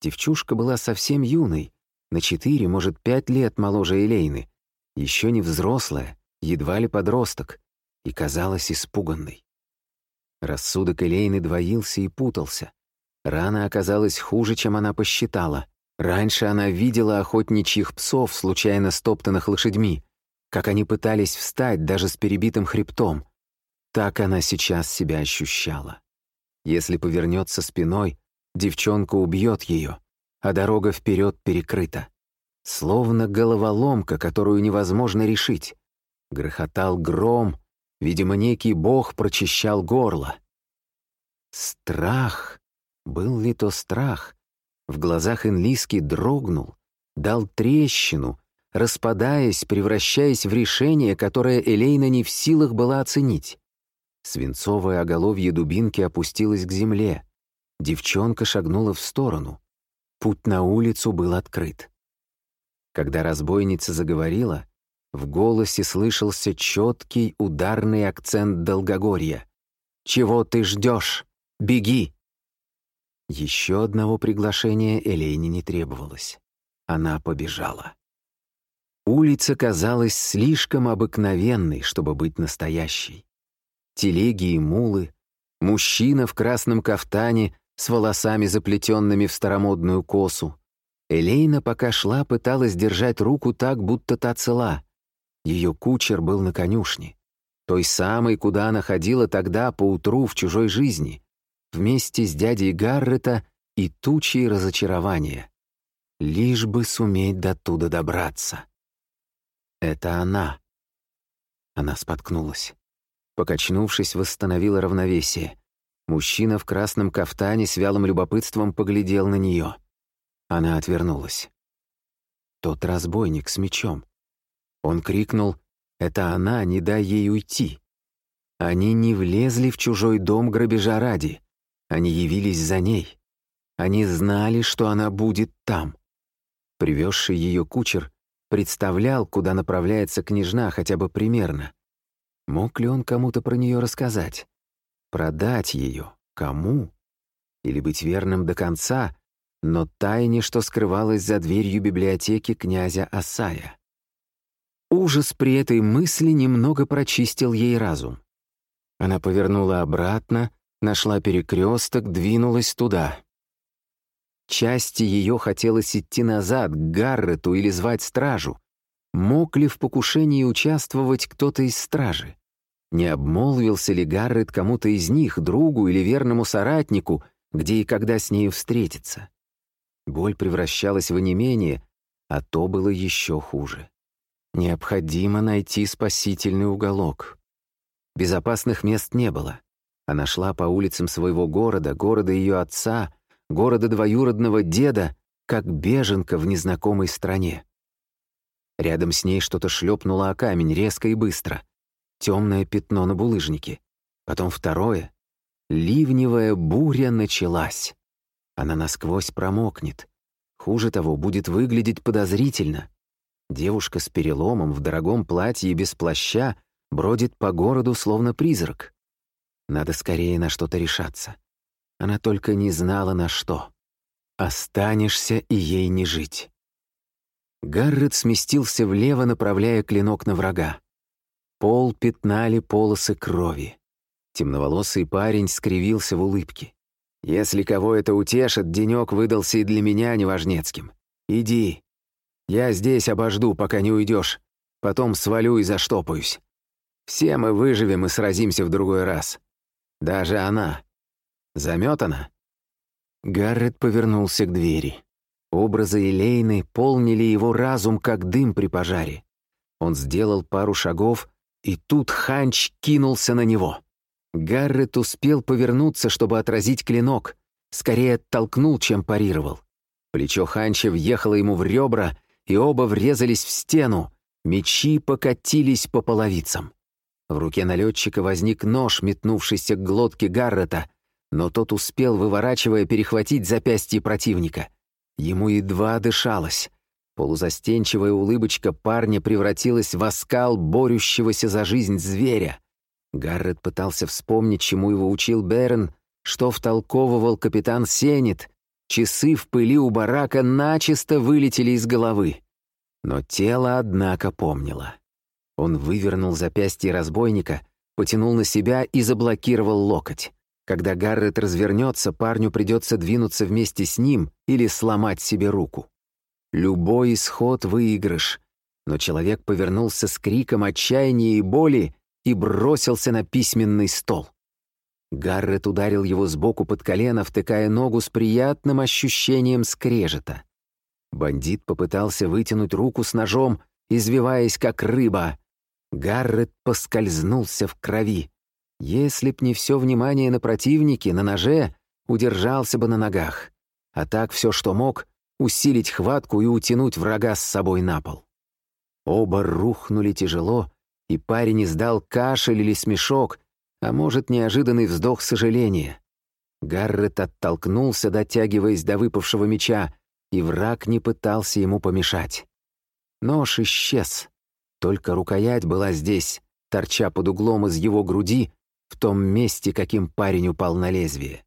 [SPEAKER 1] Девчушка была совсем юной, на четыре, может, пять лет моложе Элейны, еще не взрослая, едва ли подросток, и казалась испуганной. Рассудок Элейны двоился и путался. Рана оказалась хуже, чем она посчитала. Раньше она видела охотничьих псов, случайно стоптанных лошадьми, как они пытались встать даже с перебитым хребтом. Так она сейчас себя ощущала. Если повернется спиной, девчонка убьет ее, а дорога вперед перекрыта. Словно головоломка, которую невозможно решить. Грохотал гром, видимо, некий бог прочищал горло. Страх. Был ли то страх? В глазах Энлиски дрогнул, дал трещину, распадаясь, превращаясь в решение, которое Элейна не в силах была оценить. Свинцовое оголовье дубинки опустилось к земле. Девчонка шагнула в сторону. Путь на улицу был открыт. Когда разбойница заговорила, в голосе слышался четкий ударный акцент долгогорья. «Чего ты ждешь? Беги!» Еще одного приглашения Элейне не требовалось. Она побежала. Улица казалась слишком обыкновенной, чтобы быть настоящей. Телеги и мулы, мужчина в красном кафтане с волосами, заплетенными в старомодную косу. Элейна, пока шла, пыталась держать руку так, будто та цела. Ее кучер был на конюшне. Той самой, куда она ходила тогда поутру в чужой жизни, вместе с дядей Гаррета и тучей разочарования. Лишь бы суметь до туда добраться. Это она. Она споткнулась. Покачнувшись, восстановила равновесие. Мужчина в красном кафтане с вялым любопытством поглядел на нее. Она отвернулась. Тот разбойник с мечом. Он крикнул «Это она, не дай ей уйти». Они не влезли в чужой дом грабежа ради. Они явились за ней. Они знали, что она будет там. Привезший ее кучер представлял, куда направляется княжна хотя бы примерно. Мог ли он кому-то про нее рассказать? Продать ее? Кому? Или быть верным до конца, но тайне, что скрывалось за дверью библиотеки князя Асая? Ужас при этой мысли немного прочистил ей разум. Она повернула обратно, нашла перекресток, двинулась туда. Части ее хотелось идти назад, к Гаррету или звать стражу. Мог ли в покушении участвовать кто-то из стражи? Не обмолвился ли Гаррет кому-то из них, другу или верному соратнику, где и когда с нею встретиться? Боль превращалась в онемение, а то было еще хуже. Необходимо найти спасительный уголок. Безопасных мест не было. Она шла по улицам своего города, города ее отца, города двоюродного деда, как беженка в незнакомой стране. Рядом с ней что-то шлепнуло о камень резко и быстро. Темное пятно на булыжнике. Потом второе. Ливневая буря началась. Она насквозь промокнет. Хуже того, будет выглядеть подозрительно. Девушка с переломом в дорогом платье без плаща бродит по городу, словно призрак. Надо скорее на что-то решаться. Она только не знала на что. Останешься и ей не жить. Гаррет сместился влево, направляя клинок на врага. Пол пятнали полосы крови. Темноволосый парень скривился в улыбке. «Если кого это утешит, денек выдался и для меня неважнецким. Иди. Я здесь обожду, пока не уйдешь. Потом свалю и заштопаюсь. Все мы выживем и сразимся в другой раз. Даже она. Заметана?» Гаррет повернулся к двери. Образы Элейны полнили его разум, как дым при пожаре. Он сделал пару шагов, и тут Ханч кинулся на него. Гаррет успел повернуться, чтобы отразить клинок. Скорее оттолкнул, чем парировал. Плечо Ханча въехало ему в ребра, и оба врезались в стену. Мечи покатились по половицам. В руке налетчика возник нож, метнувшийся к глотке Гаррета, но тот успел, выворачивая, перехватить запястье противника. Ему едва дышалось. Полузастенчивая улыбочка парня превратилась в оскал борющегося за жизнь зверя. Гаррет пытался вспомнить, чему его учил Берн, что втолковывал капитан Сенет. Часы в пыли у барака начисто вылетели из головы. Но тело, однако, помнило. Он вывернул запястье разбойника, потянул на себя и заблокировал локоть. Когда Гаррет развернется, парню придется двинуться вместе с ним или сломать себе руку. Любой исход — выигрыш. Но человек повернулся с криком отчаяния и боли и бросился на письменный стол. Гаррет ударил его сбоку под колено, втыкая ногу с приятным ощущением скрежета. Бандит попытался вытянуть руку с ножом, извиваясь как рыба. Гаррет поскользнулся в крови. Если б не все внимание на противнике, на ноже, удержался бы на ногах. А так все, что мог, усилить хватку и утянуть врага с собой на пол. Оба рухнули тяжело, и парень издал кашель или смешок, а может, неожиданный вздох сожаления. Гаррет оттолкнулся, дотягиваясь до выпавшего меча, и враг не пытался ему помешать. Нож исчез. Только рукоять была здесь, торча под углом из его груди, в том месте, каким парень упал на лезвие.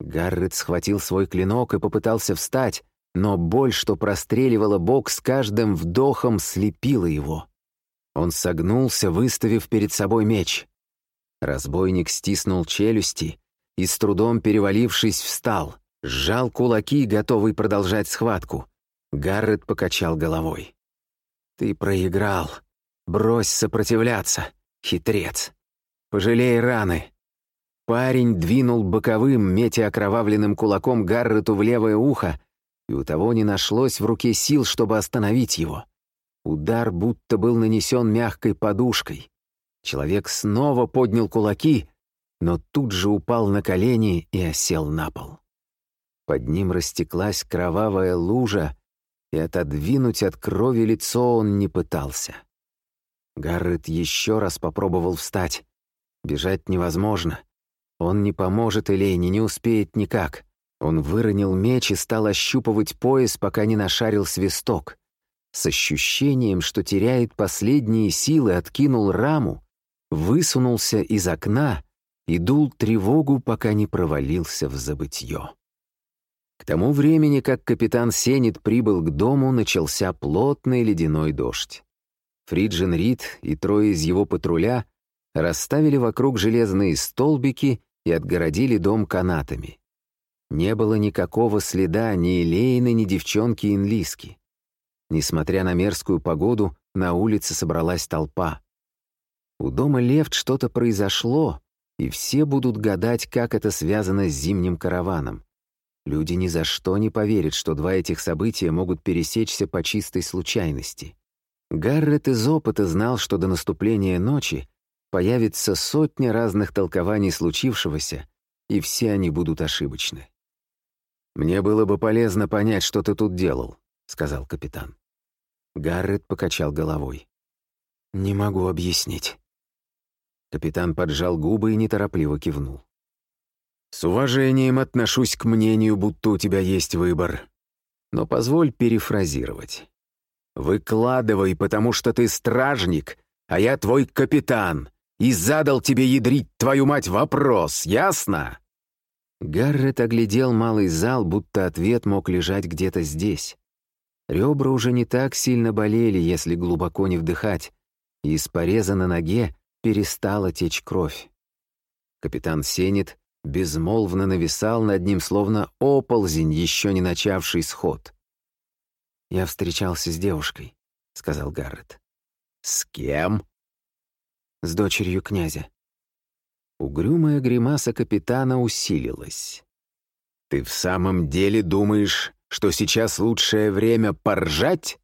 [SPEAKER 1] Гаррет схватил свой клинок и попытался встать, но боль, что простреливала бок с каждым вдохом, слепила его. Он согнулся, выставив перед собой меч. Разбойник стиснул челюсти и, с трудом перевалившись, встал, сжал кулаки, готовый продолжать схватку. Гаррет покачал головой. «Ты проиграл. Брось сопротивляться, хитрец. Пожалей раны. Парень двинул боковым, метя окровавленным кулаком Гаррету в левое ухо, и у того не нашлось в руке сил, чтобы остановить его. Удар будто был нанесен мягкой подушкой. Человек снова поднял кулаки, но тут же упал на колени и осел на пол. Под ним растеклась кровавая лужа, и отодвинуть от крови лицо он не пытался. Гаррет еще раз попробовал встать. Бежать невозможно. Он не поможет Элейне, не успеет никак. Он выронил меч и стал ощупывать пояс, пока не нашарил свисток. С ощущением, что теряет последние силы, откинул раму, высунулся из окна и дул тревогу, пока не провалился в забытье. К тому времени, как капитан Сенит прибыл к дому, начался плотный ледяной дождь. Фриджин Рид и трое из его патруля расставили вокруг железные столбики и отгородили дом канатами. Не было никакого следа ни Элейны, ни девчонки Инлиски. Несмотря на мерзкую погоду, на улице собралась толпа. У дома Левт что-то произошло, и все будут гадать, как это связано с зимним караваном. Люди ни за что не поверят, что два этих события могут пересечься по чистой случайности. Гаррет из опыта знал, что до наступления ночи появится сотня разных толкований случившегося, и все они будут ошибочны. «Мне было бы полезно понять, что ты тут делал», — сказал капитан. Гаррет покачал головой. «Не могу объяснить». Капитан поджал губы и неторопливо кивнул. «С уважением отношусь к мнению, будто у тебя есть выбор. Но позволь перефразировать. Выкладывай, потому что ты стражник, а я твой капитан, и задал тебе ядрить твою мать вопрос, ясно?» Гаррет оглядел малый зал, будто ответ мог лежать где-то здесь. Ребра уже не так сильно болели, если глубоко не вдыхать, и из пореза на ноге перестала течь кровь. Капитан Сенет безмолвно нависал над ним, словно оползень, еще не начавший сход. «Я встречался с девушкой», — сказал Гаррет. «С кем?» с дочерью князя. Угрюмая гримаса капитана усилилась. «Ты в самом деле думаешь, что сейчас лучшее время поржать?»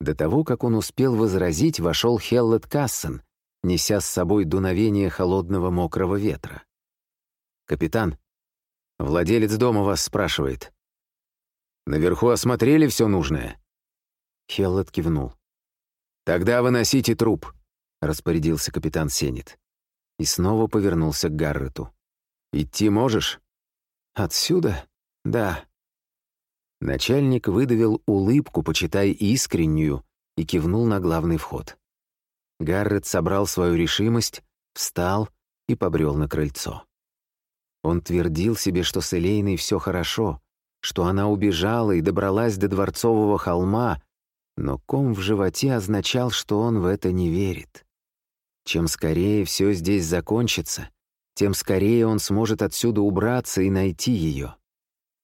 [SPEAKER 1] До того, как он успел возразить, вошел Хеллет Кассен, неся с собой дуновение холодного мокрого ветра. «Капитан, владелец дома вас спрашивает. Наверху осмотрели все нужное?» Хеллет кивнул. «Тогда выносите труп. — распорядился капитан Сенит. И снова повернулся к Гаррету. «Идти можешь?» «Отсюда? Да». Начальник выдавил улыбку, почитай искреннюю, и кивнул на главный вход. Гаррет собрал свою решимость, встал и побрел на крыльцо. Он твердил себе, что с Элейной все хорошо, что она убежала и добралась до Дворцового холма, но ком в животе означал, что он в это не верит. Чем скорее все здесь закончится, тем скорее он сможет отсюда убраться и найти ее.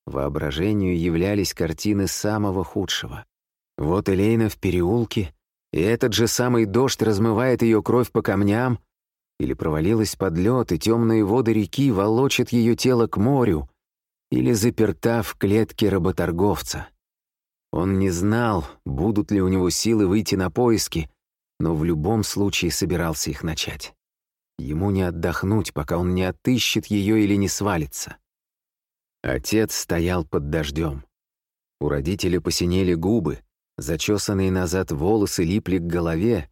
[SPEAKER 1] Воображению являлись картины самого худшего. Вот Элейна в переулке, И этот же самый дождь размывает ее кровь по камням, или провалилась под лед, и темные воды реки волочат ее тело к морю, или заперта в клетке работорговца. Он не знал, будут ли у него силы выйти на поиски, но в любом случае собирался их начать. Ему не отдохнуть, пока он не отыщет ее или не свалится. Отец стоял под дождем. У родителя посинели губы, зачесанные назад волосы липли к голове,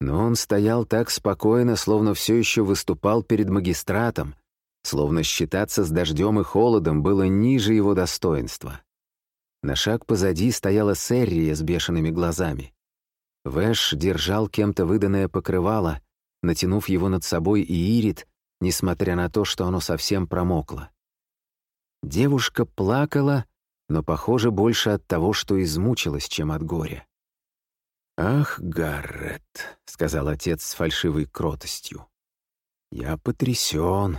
[SPEAKER 1] но он стоял так спокойно, словно все еще выступал перед магистратом, словно считаться с дождем и холодом было ниже его достоинства. На шаг позади стояла Серрия с бешеными глазами. Вэш держал кем-то выданное покрывало, натянув его над собой и Ирит, несмотря на то, что оно совсем промокло. Девушка плакала, но, похоже, больше от того, что измучилась, чем от горя. «Ах, Гаррет», — сказал отец с фальшивой кротостью, — «я потрясен.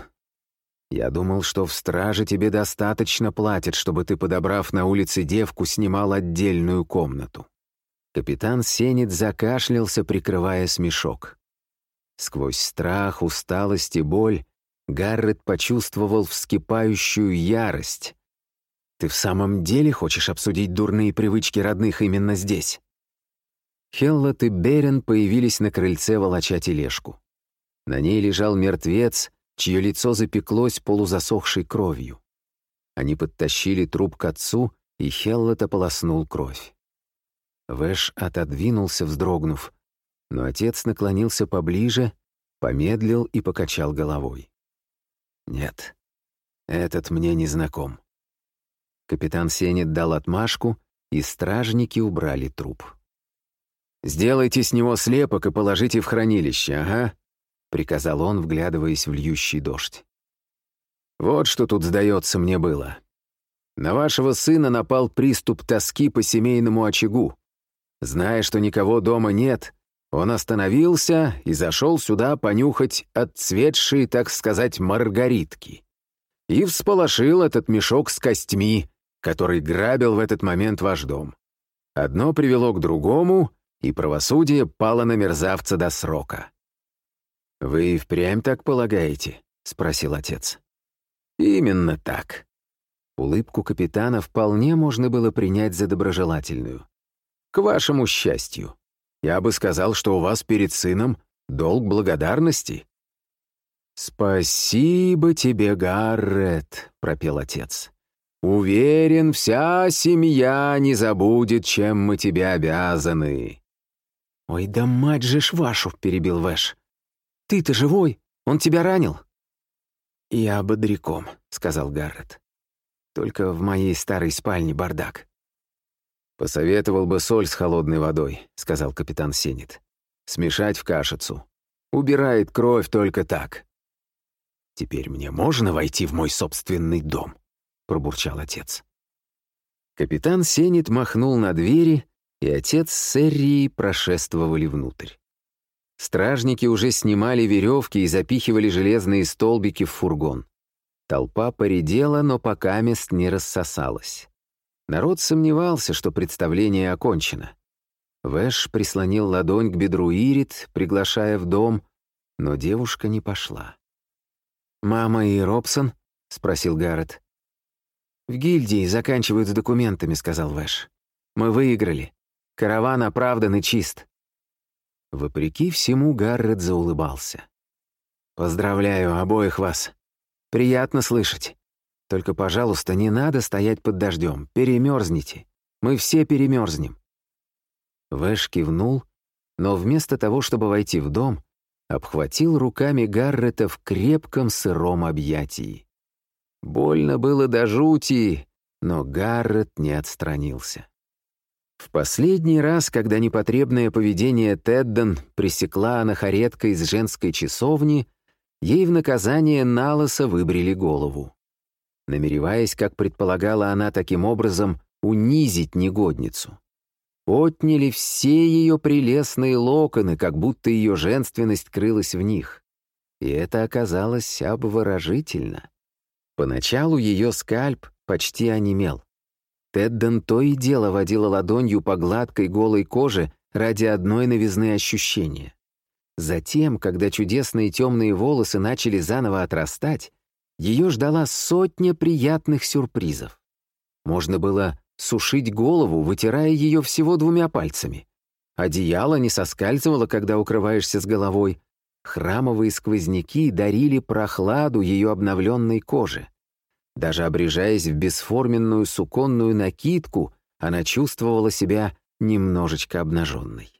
[SPEAKER 1] Я думал, что в страже тебе достаточно платят, чтобы ты, подобрав на улице девку, снимал отдельную комнату». Капитан Сенет закашлялся, прикрывая смешок. Сквозь страх, усталость и боль Гаррет почувствовал вскипающую ярость. «Ты в самом деле хочешь обсудить дурные привычки родных именно здесь?» Хеллот и Берен появились на крыльце, волоча тележку. На ней лежал мертвец, чье лицо запеклось полузасохшей кровью. Они подтащили труп к отцу, и Хеллот ополоснул кровь. Вэш отодвинулся, вздрогнув, но отец наклонился поближе, помедлил и покачал головой. «Нет, этот мне не знаком». Капитан Сенет дал отмашку, и стражники убрали труп. «Сделайте с него слепок и положите в хранилище, ага», — приказал он, вглядываясь в льющий дождь. «Вот что тут, сдается, мне было. На вашего сына напал приступ тоски по семейному очагу. Зная, что никого дома нет, он остановился и зашел сюда понюхать отцветшие, так сказать, маргаритки. И всполошил этот мешок с костьми, который грабил в этот момент ваш дом. Одно привело к другому, и правосудие пало на мерзавца до срока. «Вы впрямь так полагаете?» — спросил отец. «Именно так». Улыбку капитана вполне можно было принять за доброжелательную. К вашему счастью. Я бы сказал, что у вас перед сыном долг благодарности». «Спасибо тебе, Гаррет», — пропел отец. «Уверен, вся семья не забудет, чем мы тебе обязаны». «Ой, да мать же ж вашу!» — перебил Вэш. «Ты-то живой? Он тебя ранил?» «Я бодряком», — сказал Гаррет. «Только в моей старой спальне бардак. «Посоветовал бы соль с холодной водой», — сказал капитан Сенет. «Смешать в кашицу. Убирает кровь только так». «Теперь мне можно войти в мой собственный дом?» — пробурчал отец. Капитан Сенет махнул на двери, и отец с Эррией прошествовали внутрь. Стражники уже снимали веревки и запихивали железные столбики в фургон. Толпа поредела, но пока мест не рассосалась. Народ сомневался, что представление окончено. Вэш прислонил ладонь к бедру Ирит, приглашая в дом, но девушка не пошла. «Мама и Робсон?» — спросил Гаррет. «В гильдии заканчивают с документами», — сказал Вэш. «Мы выиграли. Караван оправдан и чист». Вопреки всему Гаррет заулыбался. «Поздравляю обоих вас. Приятно слышать. Только, пожалуйста, не надо стоять под дождем. Перемерзните. Мы все перемерзнем. Вэш кивнул, но вместо того, чтобы войти в дом, обхватил руками Гаррета в крепком сыром объятии. Больно было до жути, но Гаррет не отстранился. В последний раз, когда непотребное поведение Тедден пресекла анахаретка из женской часовни, ей в наказание налоса выбрили голову намереваясь, как предполагала она таким образом, унизить негодницу. Отняли все ее прелестные локоны, как будто ее женственность крылась в них. И это оказалось обворожительно. Поначалу ее скальп почти онемел. Тедден то и дело водила ладонью по гладкой голой коже, ради одной новизны ощущения. Затем, когда чудесные темные волосы начали заново отрастать, ее ждала сотня приятных сюрпризов. Можно было сушить голову, вытирая ее всего двумя пальцами. Одеяло не соскальзывало, когда укрываешься с головой. Храмовые сквозняки дарили прохладу ее обновленной коже. Даже обрежаясь в бесформенную суконную накидку, она чувствовала себя немножечко обнаженной.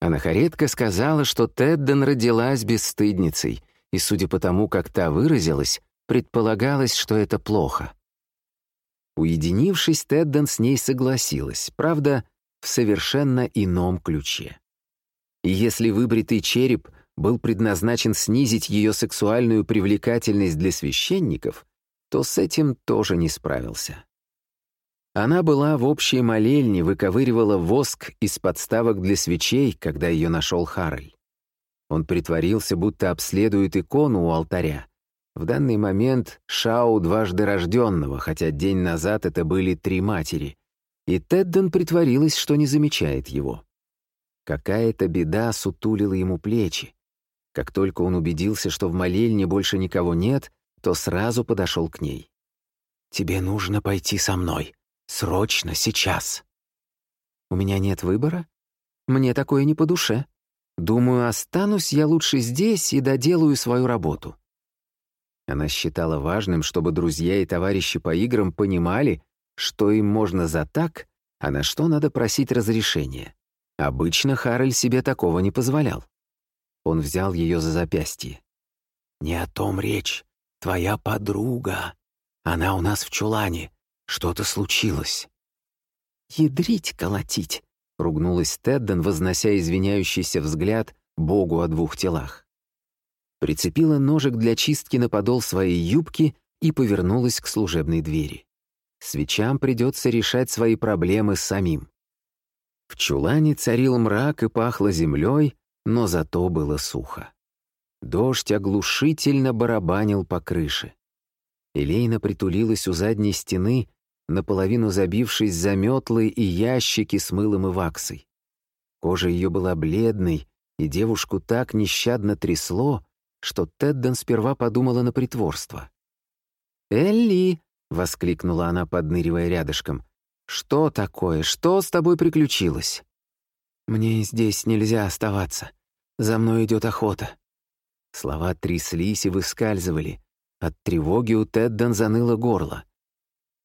[SPEAKER 1] Анахаретка сказала, что Тедден родилась бесстыдницей, и, судя по тому, как та выразилась, предполагалось, что это плохо. Уединившись, Тедден с ней согласилась, правда, в совершенно ином ключе. И если выбритый череп был предназначен снизить ее сексуальную привлекательность для священников, то с этим тоже не справился. Она была в общей молельне, выковыривала воск из подставок для свечей, когда ее нашел Хараль. Он притворился, будто обследует икону у алтаря. В данный момент Шау дважды рожденного, хотя день назад это были три матери. И Тедден притворилась, что не замечает его. Какая-то беда сутулила ему плечи. Как только он убедился, что в молельне больше никого нет, то сразу подошел к ней. «Тебе нужно пойти со мной. Срочно, сейчас». «У меня нет выбора? Мне такое не по душе. Думаю, останусь я лучше здесь и доделаю свою работу». Она считала важным, чтобы друзья и товарищи по играм понимали, что им можно за так, а на что надо просить разрешения. Обычно Хараль себе такого не позволял. Он взял ее за запястье. «Не о том речь. Твоя подруга. Она у нас в чулане. Что-то случилось». «Ядрить колотить», — ругнулась Тедден, вознося извиняющийся взгляд Богу о двух телах. Прицепила ножик для чистки на подол своей юбки и повернулась к служебной двери. Свечам придется решать свои проблемы самим. В чулане царил мрак и пахло землей, но зато было сухо. Дождь оглушительно барабанил по крыше. Элейна притулилась у задней стены, наполовину забившись за метлы и ящики с мылом и ваксой. Кожа ее была бледной, и девушку так нещадно трясло, что Тедден сперва подумала на притворство. «Элли!» — воскликнула она, подныривая рядышком. «Что такое? Что с тобой приключилось?» «Мне здесь нельзя оставаться. За мной идет охота. Слова тряслись и выскальзывали. От тревоги у Тедден заныло горло.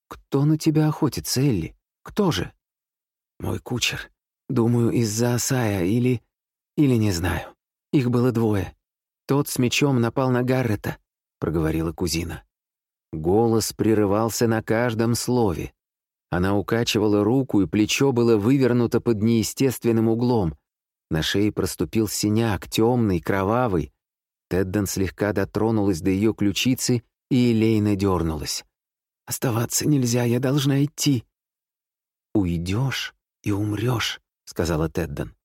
[SPEAKER 1] «Кто на тебя охотится, Элли? Кто же?» «Мой кучер. Думаю, из-за Асая или... или не знаю. Их было двое. Тот с мечом напал на Гаррета», — проговорила кузина. Голос прерывался на каждом слове. Она укачивала руку, и плечо было вывернуто под неестественным углом. На шее проступил синяк, темный, кровавый. Тедден слегка дотронулась до ее ключицы, и Элейна дернулась. «Оставаться нельзя, я должна идти». «Уйдешь и умрешь», — сказала Тедден.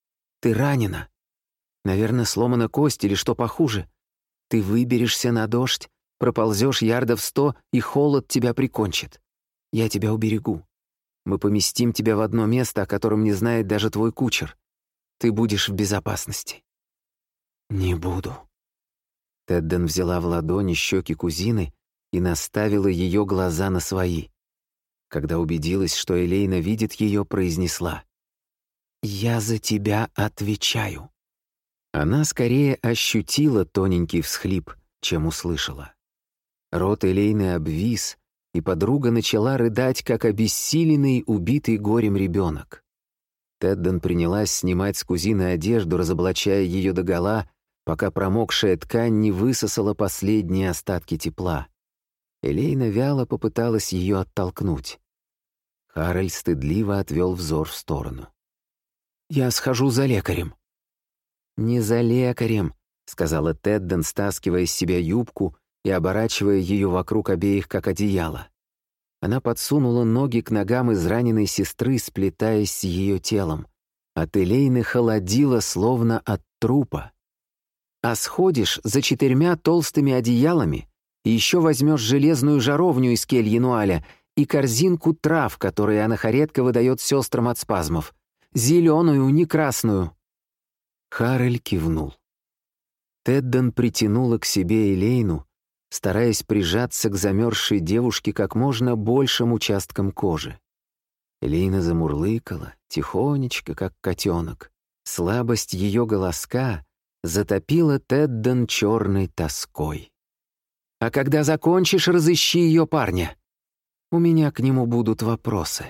[SPEAKER 1] «Ты ранена. Наверное, сломана кость или что похуже. Ты выберешься на дождь, проползешь ярдов сто, и холод тебя прикончит. Я тебя уберегу. Мы поместим тебя в одно место, о котором не знает даже твой кучер. Ты будешь в безопасности». «Не буду», Тедден взяла в ладони щеки кузины и наставила ее глаза на свои. Когда убедилась, что Элейна видит ее, произнесла «Я за тебя отвечаю». Она скорее ощутила тоненький всхлип, чем услышала. Рот Элейны обвис, и подруга начала рыдать, как обессиленный, убитый горем ребенок. Тедден принялась снимать с кузины одежду, разоблачая ее догола, пока промокшая ткань не высосала последние остатки тепла. Элейна вяло попыталась ее оттолкнуть. Хараль стыдливо отвел взор в сторону. «Я схожу за лекарем». «Не за лекарем», — сказала Тедден, стаскивая с себя юбку и оборачивая ее вокруг обеих, как одеяло. Она подсунула ноги к ногам израненной сестры, сплетаясь с ее телом. От Элейны холодило, словно от трупа а сходишь за четырьмя толстыми одеялами и еще возьмешь железную жаровню из кельи Нуаля и корзинку трав, которые Анахаретка выдает сестрам от спазмов. Зеленую, не красную». Харрель кивнул. Тедден притянула к себе Элейну, стараясь прижаться к замерзшей девушке как можно большим участкам кожи. Элейна замурлыкала, тихонечко, как котенок. Слабость ее голоска затопила Тедден черной тоской. «А когда закончишь, разыщи ее парня. У меня к нему будут вопросы».